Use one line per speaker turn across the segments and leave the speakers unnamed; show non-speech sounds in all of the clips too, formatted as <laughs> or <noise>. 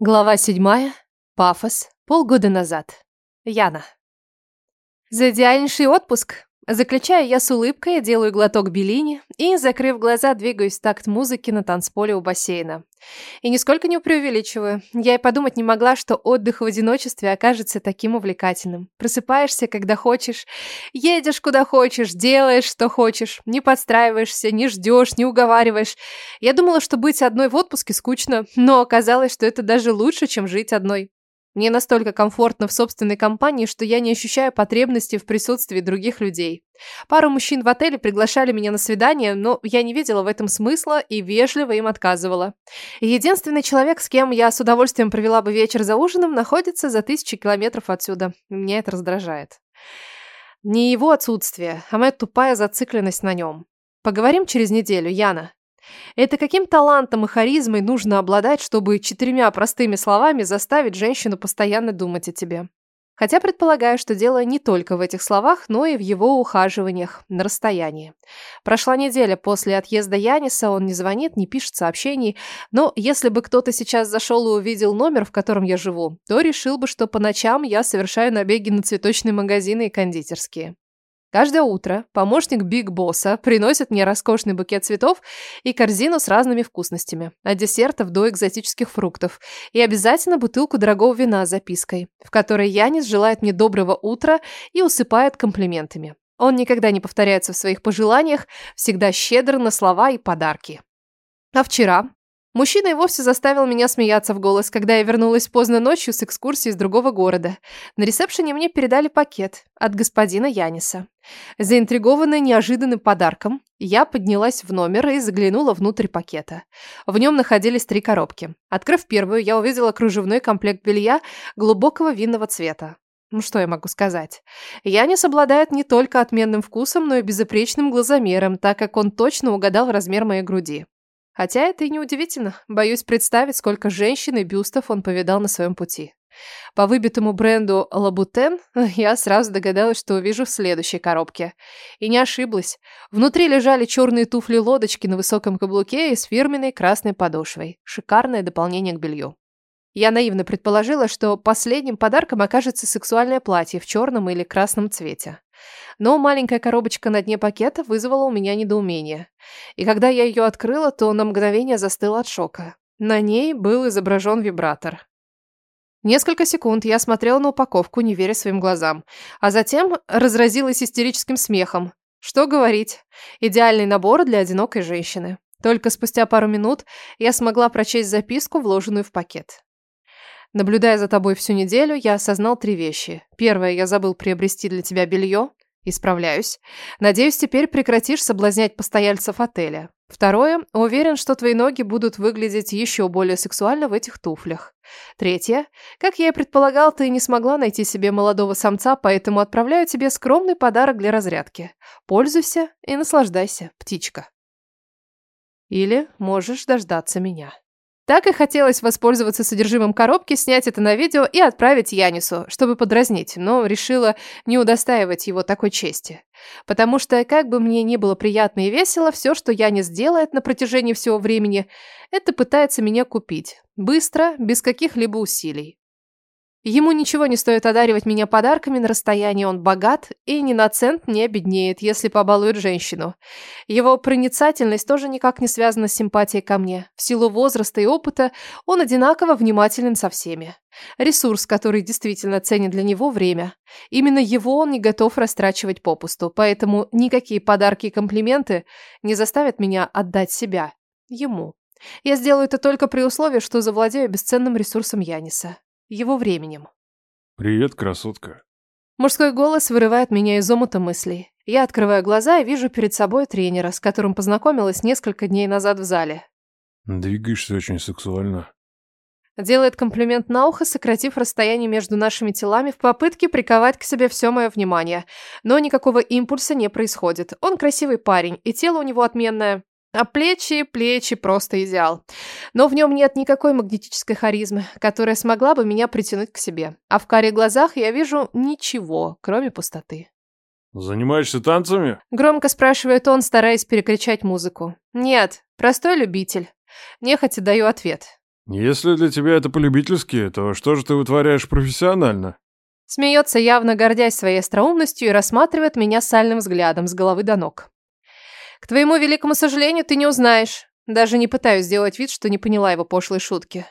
Глава седьмая. Пафос. Полгода назад. Яна. За идеальнейший отпуск. Заключаю я с улыбкой, делаю глоток белини и, закрыв глаза, двигаюсь в такт музыки на танцполе у бассейна. И нисколько не преувеличиваю. Я и подумать не могла, что отдых в одиночестве окажется таким увлекательным. Просыпаешься, когда хочешь, едешь куда хочешь, делаешь, что хочешь, не подстраиваешься, не ждешь, не уговариваешь. Я думала, что быть одной в отпуске скучно, но оказалось, что это даже лучше, чем жить одной. Мне настолько комфортно в собственной компании, что я не ощущаю потребности в присутствии других людей. Пару мужчин в отеле приглашали меня на свидание, но я не видела в этом смысла и вежливо им отказывала. Единственный человек, с кем я с удовольствием провела бы вечер за ужином, находится за тысячи километров отсюда. Меня это раздражает. Не его отсутствие, а моя тупая зацикленность на нем. Поговорим через неделю, Яна. Это каким талантом и харизмой нужно обладать, чтобы четырьмя простыми словами заставить женщину постоянно думать о тебе? Хотя предполагаю, что дело не только в этих словах, но и в его ухаживаниях на расстоянии. Прошла неделя после отъезда Яниса, он не звонит, не пишет сообщений, но если бы кто-то сейчас зашел и увидел номер, в котором я живу, то решил бы, что по ночам я совершаю набеги на цветочные магазины и кондитерские. Каждое утро помощник Биг Босса приносит мне роскошный букет цветов и корзину с разными вкусностями, от десертов до экзотических фруктов, и обязательно бутылку дорогого вина с запиской, в которой Янис желает мне доброго утра и усыпает комплиментами. Он никогда не повторяется в своих пожеланиях, всегда щедр на слова и подарки. А вчера, Мужчина и вовсе заставил меня смеяться в голос, когда я вернулась поздно ночью с экскурсии из другого города. На ресепшене мне передали пакет от господина Яниса. Заинтригованная неожиданным подарком, я поднялась в номер и заглянула внутрь пакета. В нем находились три коробки. Открыв первую, я увидела кружевной комплект белья глубокого винного цвета. Ну что я могу сказать? Янис обладает не только отменным вкусом, но и безупречным глазомером, так как он точно угадал размер моей груди. Хотя это и не удивительно. Боюсь представить, сколько женщин и бюстов он повидал на своем пути. По выбитому бренду Лабутен <laughs> я сразу догадалась, что увижу в следующей коробке. И не ошиблась. Внутри лежали черные туфли-лодочки на высоком каблуке и с фирменной красной подошвой. Шикарное дополнение к белью. Я наивно предположила, что последним подарком окажется сексуальное платье в черном или красном цвете. Но маленькая коробочка на дне пакета вызвала у меня недоумение. И когда я ее открыла, то на мгновение застыла от шока. На ней был изображен вибратор. Несколько секунд я смотрела на упаковку, не веря своим глазам, а затем разразилась истерическим смехом. Что говорить? Идеальный набор для одинокой женщины. Только спустя пару минут я смогла прочесть записку, вложенную в пакет. Наблюдая за тобой всю неделю, я осознал три вещи. Первое, я забыл приобрести для тебя белье. Исправляюсь. Надеюсь, теперь прекратишь соблазнять постояльцев отеля. Второе, уверен, что твои ноги будут выглядеть еще более сексуально в этих туфлях. Третье, как я и предполагал, ты не смогла найти себе молодого самца, поэтому отправляю тебе скромный подарок для разрядки. Пользуйся и наслаждайся, птичка. Или можешь дождаться меня. Так и хотелось воспользоваться содержимым коробки, снять это на видео и отправить Янису, чтобы подразнить, но решила не удостаивать его такой чести. Потому что, как бы мне ни было приятно и весело, все, что Янис делает на протяжении всего времени, это пытается меня купить. Быстро, без каких-либо усилий. Ему ничего не стоит одаривать меня подарками на расстоянии, он богат и ни на цент не обеднеет, если побалует женщину. Его проницательность тоже никак не связана с симпатией ко мне. В силу возраста и опыта он одинаково внимателен со всеми. Ресурс, который действительно ценит для него время. Именно его он не готов растрачивать попусту, поэтому никакие подарки и комплименты не заставят меня отдать себя ему. Я сделаю это только при условии, что завладею бесценным ресурсом Яниса его временем.
«Привет, красотка».
Мужской голос вырывает меня из омута мыслей. Я открываю глаза и вижу перед собой тренера, с которым познакомилась несколько дней назад в зале.
«Двигаешься очень сексуально».
Делает комплимент на ухо, сократив расстояние между нашими телами в попытке приковать к себе все мое внимание. Но никакого импульса не происходит. Он красивый парень, и тело у него отменное. А плечи, плечи просто идеал. Но в нем нет никакой магнетической харизмы, которая смогла бы меня притянуть к себе. А в каре глазах я вижу ничего, кроме пустоты.
«Занимаешься танцами?»
Громко спрашивает он, стараясь перекричать музыку. «Нет, простой любитель». Нехотя даю ответ.
Если для тебя это полюбительски, то что же ты вытворяешь профессионально?
Смеется, явно гордясь своей остроумностью и рассматривает меня сальным взглядом с головы до ног. К твоему великому сожалению, ты не узнаешь. Даже не пытаюсь сделать вид, что не поняла его пошлой шутки.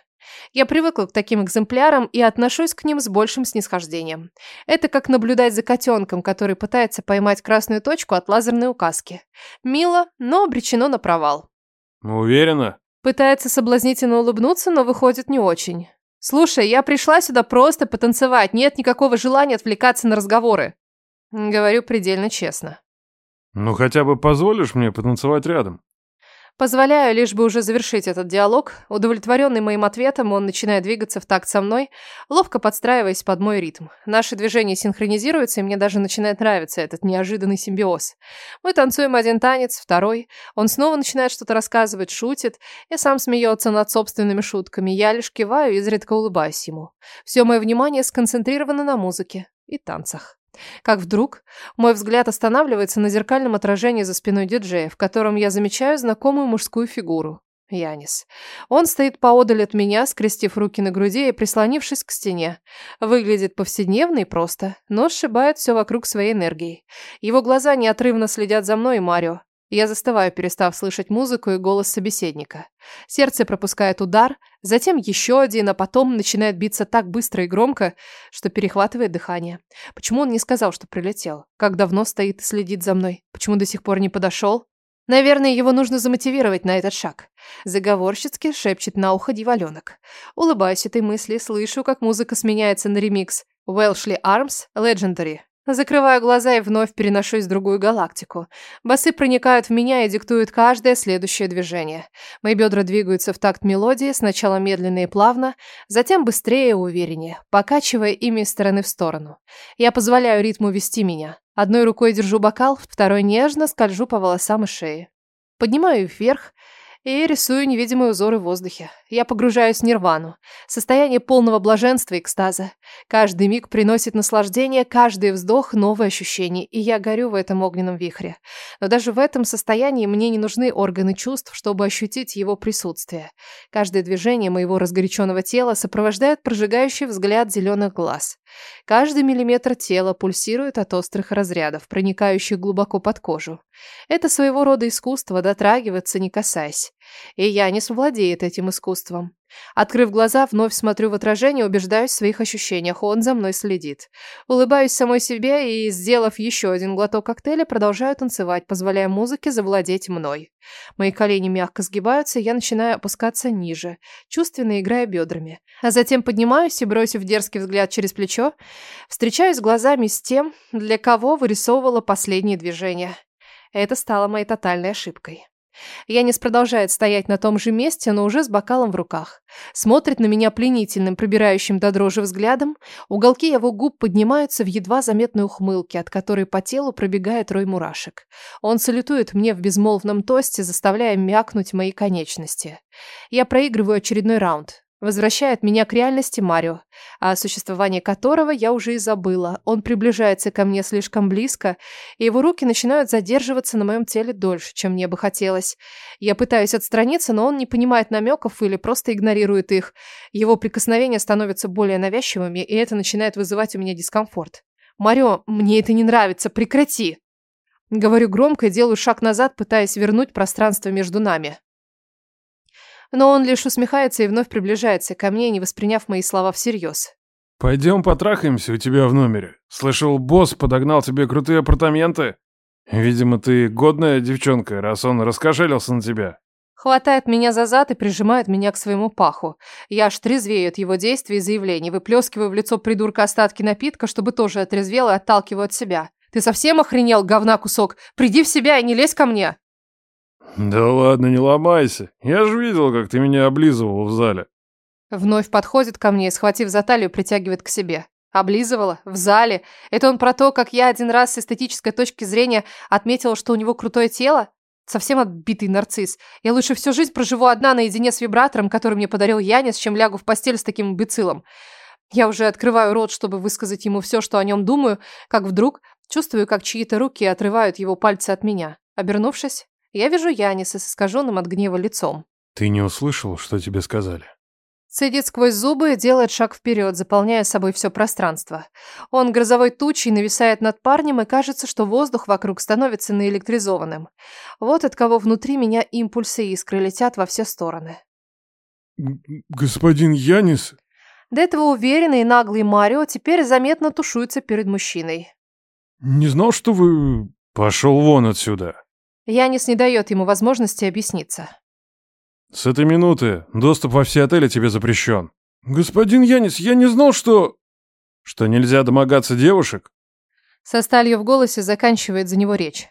Я привыкла к таким экземплярам и отношусь к ним с большим снисхождением. Это как наблюдать за котенком, который пытается поймать красную точку от лазерной указки. Мило, но обречено на провал.
Уверена?
Пытается соблазнительно улыбнуться, но выходит не очень. «Слушай, я пришла сюда просто потанцевать, нет никакого желания отвлекаться на разговоры». Говорю предельно честно.
Ну хотя бы позволишь мне потанцевать рядом?
Позволяю, лишь бы уже завершить этот диалог. Удовлетворенный моим ответом, он начинает двигаться в такт со мной, ловко подстраиваясь под мой ритм. Наши движения синхронизируются, и мне даже начинает нравиться этот неожиданный симбиоз. Мы танцуем один танец, второй. Он снова начинает что-то рассказывать, шутит, и сам смеется над собственными шутками. Я лишь киваю и изредка улыбаюсь ему. Все мое внимание сконцентрировано на музыке и танцах. Как вдруг мой взгляд останавливается на зеркальном отражении за спиной диджея, в котором я замечаю знакомую мужскую фигуру. Янис. Он стоит поодаль от меня, скрестив руки на груди и прислонившись к стене. Выглядит повседневно и просто, но сшибает все вокруг своей энергией. Его глаза неотрывно следят за мной и Марио. Я застываю, перестав слышать музыку и голос собеседника. Сердце пропускает удар, затем еще один, а потом начинает биться так быстро и громко, что перехватывает дыхание. Почему он не сказал, что прилетел? Как давно стоит и следит за мной? Почему до сих пор не подошел? Наверное, его нужно замотивировать на этот шаг. Заговорщицки шепчет на ухо дьяволенок. Улыбаюсь этой мысли, слышу, как музыка сменяется на ремикс. Welshly Arms Legendary. Закрываю глаза и вновь переношусь в другую галактику. Басы проникают в меня и диктуют каждое следующее движение. Мои бедра двигаются в такт мелодии, сначала медленно и плавно, затем быстрее и увереннее, покачивая ими из стороны в сторону. Я позволяю ритму вести меня. Одной рукой держу бокал, второй нежно скольжу по волосам и шее. Поднимаю их вверх и рисую невидимые узоры в воздухе. Я погружаюсь в нирвану, состояние полного блаженства и экстаза. Каждый миг приносит наслаждение, каждый вздох – новые ощущения, и я горю в этом огненном вихре. Но даже в этом состоянии мне не нужны органы чувств, чтобы ощутить его присутствие. Каждое движение моего разгоряченного тела сопровождает прожигающий взгляд зеленых глаз. Каждый миллиметр тела пульсирует от острых разрядов, проникающих глубоко под кожу. Это своего рода искусство дотрагиваться, не касаясь. И я не владеет этим искусством. Открыв глаза, вновь смотрю в отражение, убеждаюсь в своих ощущениях. Он за мной следит. Улыбаюсь самой себе и, сделав еще один глоток коктейля, продолжаю танцевать, позволяя музыке завладеть мной. Мои колени мягко сгибаются, я начинаю опускаться ниже, чувственно играя бедрами. А затем поднимаюсь и, бросив дерзкий взгляд через плечо, встречаюсь глазами с тем, для кого вырисовывала последние движения. Это стало моей тотальной ошибкой. Янис продолжает стоять на том же месте, но уже с бокалом в руках. Смотрит на меня пленительным, пробирающим до дрожи взглядом. Уголки его губ поднимаются в едва заметной ухмылке, от которой по телу пробегает рой мурашек. Он салютует мне в безмолвном тосте, заставляя мякнуть мои конечности. Я проигрываю очередной раунд. Возвращает меня к реальности Марио, о существовании которого я уже и забыла. Он приближается ко мне слишком близко, и его руки начинают задерживаться на моем теле дольше, чем мне бы хотелось. Я пытаюсь отстраниться, но он не понимает намеков или просто игнорирует их. Его прикосновения становятся более навязчивыми, и это начинает вызывать у меня дискомфорт. «Марио, мне это не нравится, прекрати!» Говорю громко и делаю шаг назад, пытаясь вернуть пространство между нами. Но он лишь усмехается и вновь приближается ко мне, не восприняв мои слова всерьез.
«Пойдем потрахаемся у тебя в номере. Слышал, босс подогнал тебе крутые апартаменты. Видимо, ты годная девчонка, раз он раскошелился на тебя».
Хватает меня за зад и прижимает меня к своему паху. Я аж трезвею от его действий и заявлений, выплескиваю в лицо придурка остатки напитка, чтобы тоже отрезвел и отталкиваю от себя. «Ты совсем охренел, говна кусок? Приди в себя и не лезь ко мне!»
«Да ладно, не ломайся. Я же видел, как ты меня облизывал в зале».
Вновь подходит ко мне и, схватив за талию, притягивает к себе. Облизывала? В зале? Это он про то, как я один раз с эстетической точки зрения отметила, что у него крутое тело? Совсем отбитый нарцисс. Я лучше всю жизнь проживу одна наедине с вибратором, который мне подарил Янис, чем лягу в постель с таким имбецилом. Я уже открываю рот, чтобы высказать ему все, что о нем думаю, как вдруг чувствую, как чьи-то руки отрывают его пальцы от меня. Обернувшись, я вижу Яниса с искаженным от гнева лицом.
«Ты не услышал, что тебе сказали?»
Цедит сквозь зубы и делает шаг вперед, заполняя собой все пространство. Он грозовой тучей нависает над парнем, и кажется, что воздух вокруг становится наэлектризованным. Вот от кого внутри меня импульсы и искры летят во все стороны.
«Господин Янис?»
До этого уверенный и наглый Марио теперь заметно тушуется перед мужчиной.
«Не знал, что вы...» «Пошел вон отсюда!»
Янис не дает ему возможности объясниться.
«С этой минуты доступ во все отели тебе запрещен». «Господин Янис, я не знал, что...» «Что нельзя домогаться девушек?»
Со сталью в голосе заканчивает за него речь.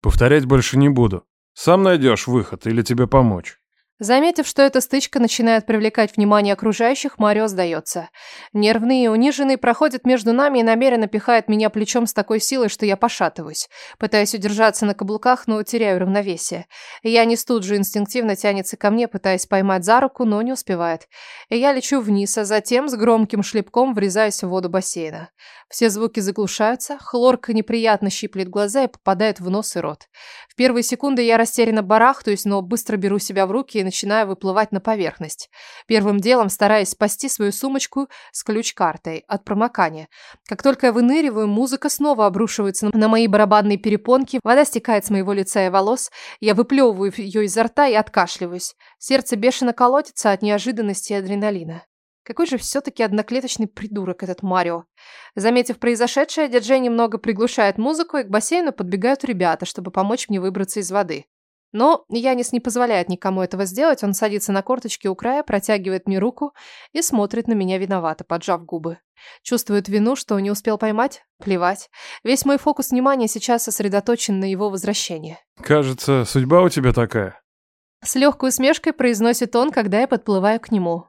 «Повторять больше не буду. Сам найдешь выход или тебе помочь».
Заметив, что эта стычка начинает привлекать внимание окружающих, Марио сдается. Нервный и униженный проходит между нами и намеренно пихает меня плечом с такой силой, что я пошатываюсь. Пытаюсь удержаться на каблуках, но теряю равновесие. Янис тут же инстинктивно тянется ко мне, пытаясь поймать за руку, но не успевает. Я лечу вниз, а затем с громким шлепком врезаюсь в воду бассейна. Все звуки заглушаются, хлорка неприятно щиплет глаза и попадает в нос и рот. В первые секунды я растерянно барахтаюсь, но быстро беру себя в руки и начинаю выплывать на поверхность. Первым делом стараясь спасти свою сумочку с ключ-картой от промокания. Как только я выныриваю, музыка снова обрушивается на мои барабанные перепонки, вода стекает с моего лица и волос, я выплевываю ее изо рта и откашливаюсь. Сердце бешено колотится от неожиданности и адреналина. Какой же все-таки одноклеточный придурок этот Марио. Заметив произошедшее, диджей немного приглушает музыку, и к бассейну подбегают ребята, чтобы помочь мне выбраться из воды. Но Янис не позволяет никому этого сделать, он садится на корточки у края, протягивает мне руку и смотрит на меня виновато, поджав губы. Чувствует вину, что не успел поймать? Плевать. Весь мой фокус внимания сейчас сосредоточен на его возвращении.
«Кажется, судьба у тебя такая».
С легкой усмешкой произносит он, когда я подплываю к нему.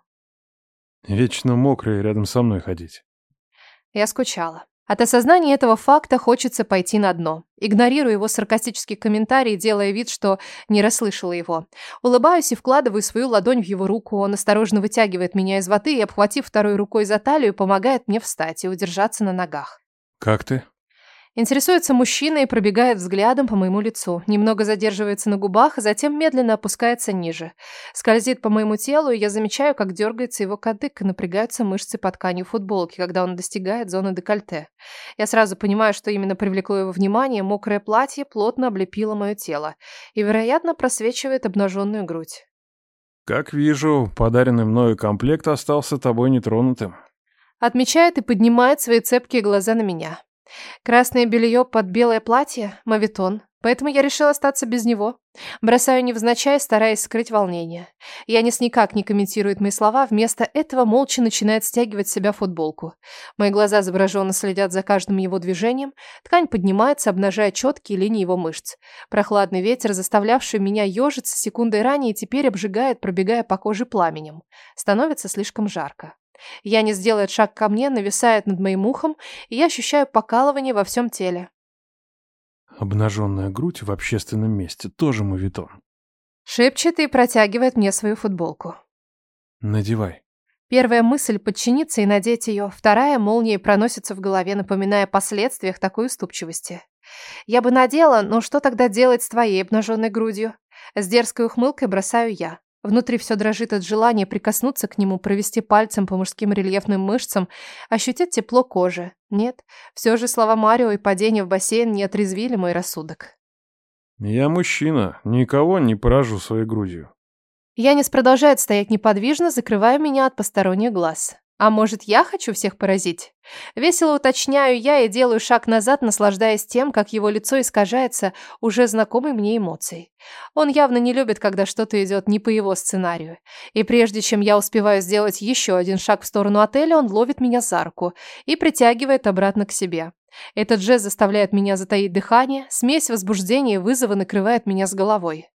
Вечно мокрый рядом со мной ходить.
Я скучала. От осознания этого факта хочется пойти на дно. Игнорирую его саркастический комментарий, делая вид, что не расслышала его. Улыбаюсь и вкладываю свою ладонь в его руку. Он осторожно вытягивает меня из воды и, обхватив второй рукой за талию, помогает мне встать и удержаться на ногах.
«Как ты?»
Интересуется мужчина и пробегает взглядом по моему лицу. Немного задерживается на губах, затем медленно опускается ниже. Скользит по моему телу, и я замечаю, как дергается его кадык и напрягаются мышцы под тканью футболки, когда он достигает зоны декольте. Я сразу понимаю, что именно привлекло его внимание. Мокрое платье плотно облепило мое тело и, вероятно, просвечивает обнаженную грудь.
«Как вижу, подаренный мною комплект остался тобой нетронутым».
Отмечает и поднимает свои цепкие глаза на меня. Красное белье под белое платье – мавитон, поэтому я решила остаться без него. Бросаю невзначай, стараясь скрыть волнение. Янис никак не комментирует мои слова, вместо этого молча начинает стягивать с себя футболку. Мои глаза завороженно следят за каждым его движением, ткань поднимается, обнажая четкие линии его мышц. Прохладный ветер, заставлявший меня ежиться секундой ранее, теперь обжигает, пробегая по коже пламенем. Становится слишком жарко. Янис делает шаг ко мне, нависает над моим ухом, и я ощущаю покалывание во всем теле.
Обнаженная грудь в общественном месте тоже мувитон.
Шепчет и протягивает мне свою футболку.
Надевай.
Первая мысль – подчиниться и надеть ее. Вторая – молнией проносится в голове, напоминая о последствиях такой уступчивости. Я бы надела, но что тогда делать с твоей обнаженной грудью? С дерзкой ухмылкой бросаю я. Внутри все дрожит от желания прикоснуться к нему, провести пальцем по мужским рельефным мышцам, ощутить тепло кожи. Нет, все же слова Марио и падение в бассейн не отрезвили мой рассудок.
«Я мужчина, никого не поражу своей грудью».
Янис продолжает стоять неподвижно, закрывая меня от посторонних глаз. А может, я хочу всех поразить? Весело уточняю я и делаю шаг назад, наслаждаясь тем, как его лицо искажается уже знакомой мне эмоцией. Он явно не любит, когда что-то идет не по его сценарию. И прежде чем я успеваю сделать еще один шаг в сторону отеля, он ловит меня за руку и притягивает обратно к себе. Этот жест заставляет меня затаить дыхание, смесь возбуждения и вызова накрывает меня с головой.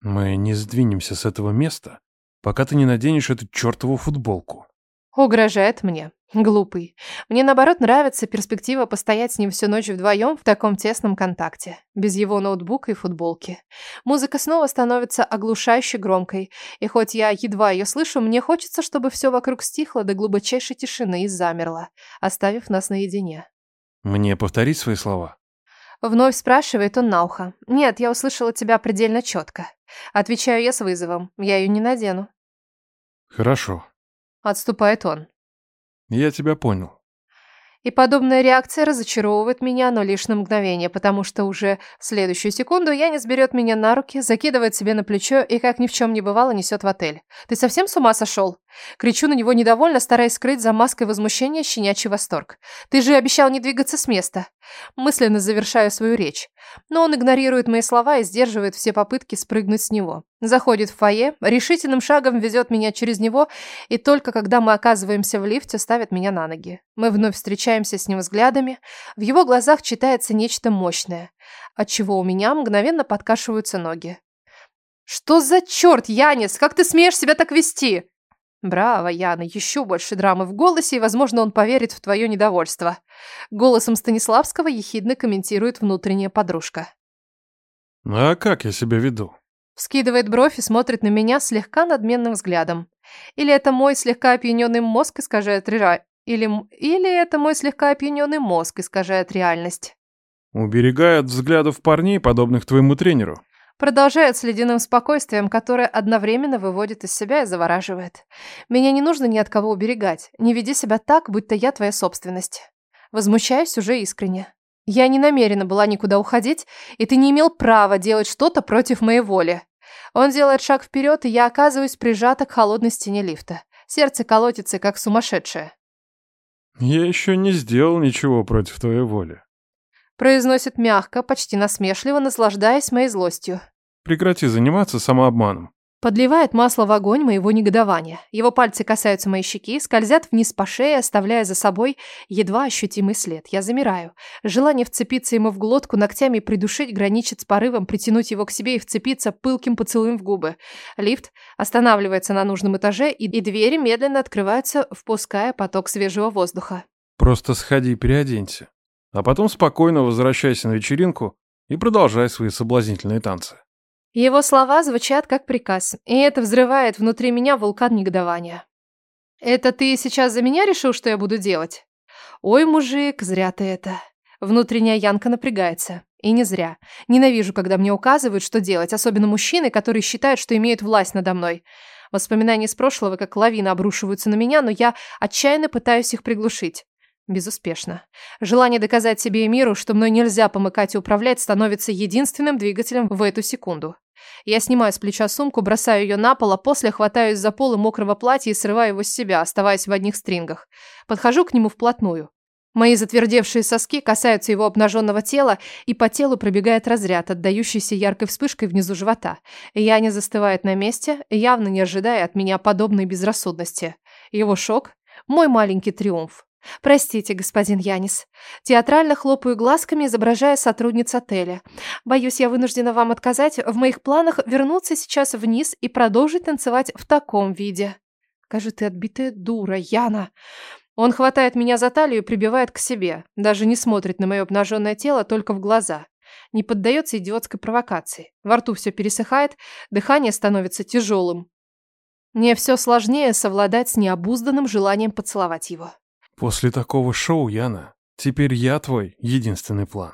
«Мы не сдвинемся с этого места, пока ты не наденешь эту чертову футболку»,
Угрожает мне. Глупый. Мне, наоборот, нравится перспектива постоять с ним всю ночь вдвоем в таком тесном контакте. Без его ноутбука и футболки. Музыка снова становится оглушающе громкой. И хоть я едва ее слышу, мне хочется, чтобы все вокруг стихло до глубочайшей тишины и замерло, оставив нас наедине.
Мне повторить свои слова?
Вновь спрашивает он на ухо. Нет, я услышала тебя предельно четко. Отвечаю я с вызовом. Я ее не надену.
Хорошо.
Отступает он.
Я тебя понял.
И подобная реакция разочаровывает меня, но лишь на мгновение, потому что уже в следующую секунду Янис берет меня на руки, закидывает себе на плечо и, как ни в чем не бывало, несет в отель. «Ты совсем с ума сошел?» Кричу на него недовольно, стараясь скрыть за маской возмущения щенячий восторг. «Ты же обещал не двигаться с места!» Мысленно завершаю свою речь. Но он игнорирует мои слова и сдерживает все попытки спрыгнуть с него. Заходит в фойе, решительным шагом везет меня через него, и только когда мы оказываемся в лифте, ставит меня на ноги. Мы вновь встречаемся с ним взглядами. В его глазах читается нечто мощное, отчего у меня мгновенно подкашиваются ноги. «Что за черт, Янис? Как ты смеешь себя так вести?» Браво, Яна, еще больше драмы в голосе, и, возможно, он поверит в твое недовольство. Голосом Станиславского ехидно комментирует внутренняя подружка.
Ну а как я себя веду?
Вскидывает бровь и смотрит на меня слегка надменным взглядом. Или это мой слегка опьяненный мозг искажает ре... Или... Или это мой слегка опьяненный мозг искажает реальность.
Уберегает взглядов парней, подобных твоему тренеру.
Продолжает с ледяным спокойствием, которое одновременно выводит из себя и завораживает. Меня не нужно ни от кого уберегать. Не веди себя так, будто я твоя собственность. Возмущаюсь уже искренне. Я не намерена была никуда уходить, и ты не имел права делать что-то против моей воли. Он делает шаг вперед, и я оказываюсь прижата к холодной стене лифта. Сердце колотится, как сумасшедшее.
Я еще не сделал ничего против твоей воли.
Произносит мягко, почти насмешливо, наслаждаясь моей злостью.
Прекрати заниматься самообманом.
Подливает масло в огонь моего негодования. Его пальцы касаются моей щеки, скользят вниз по шее, оставляя за собой едва ощутимый след. Я замираю. Желание вцепиться ему в глотку ногтями и придушить граничит с порывом притянуть его к себе и вцепиться пылким поцелуем в губы. Лифт останавливается на нужном этаже, и, и двери медленно открываются, впуская поток свежего воздуха.
Просто сходи и переоденься. А потом спокойно возвращайся на вечеринку и продолжай свои соблазнительные танцы.
Его слова звучат как приказ, и это взрывает внутри меня вулкан негодования. «Это ты сейчас за меня решил, что я буду делать?» «Ой, мужик, зря ты это». Внутренняя Янка напрягается. И не зря. Ненавижу, когда мне указывают, что делать, особенно мужчины, которые считают, что имеют власть надо мной. Воспоминания из прошлого, как лавина, обрушиваются на меня, но я отчаянно пытаюсь их приглушить. Безуспешно. Желание доказать себе и миру, что мной нельзя помыкать и управлять, становится единственным двигателем в эту секунду. Я снимаю с плеча сумку, бросаю ее на пол, а после хватаюсь за полы мокрого платья и срываю его с себя, оставаясь в одних стрингах. Подхожу к нему вплотную. Мои затвердевшие соски касаются его обнаженного тела, и по телу пробегает разряд, отдающийся яркой вспышкой внизу живота. Я не застывает на месте, явно не ожидая от меня подобной безрассудности. Его шок – мой маленький триумф. «Простите, господин Янис». Театрально хлопаю глазками, изображая сотрудниц отеля. «Боюсь, я вынуждена вам отказать. В моих планах вернуться сейчас вниз и продолжить танцевать в таком виде». «Скажи, ты отбитая дура, Яна». Он хватает меня за талию и прибивает к себе. Даже не смотрит на мое обнаженное тело, только в глаза. Не поддается идиотской провокации. Во рту все пересыхает, дыхание становится тяжелым. Мне все сложнее совладать с необузданным желанием поцеловать его.
После такого шоу, Яна, теперь я твой единственный план.